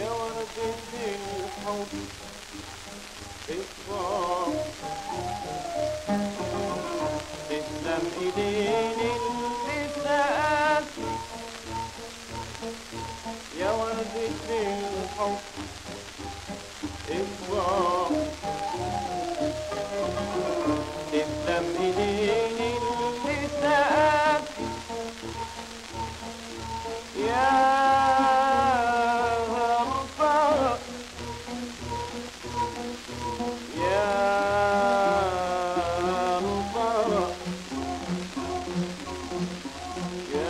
يا وردة الحب اصفى تسلم ايدين اللي يا وردة الحب اصفى يا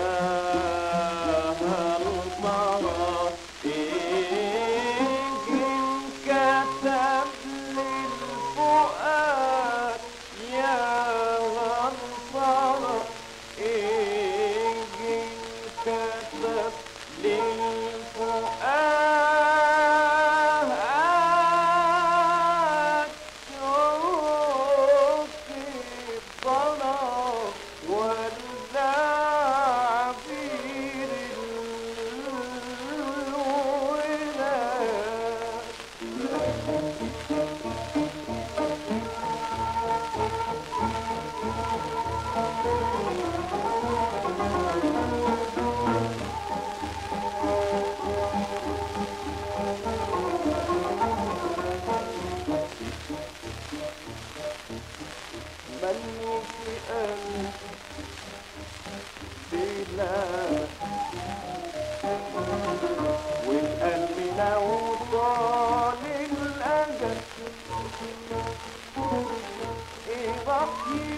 ملك أنت بلا والقلب لو طال الأجل يضحي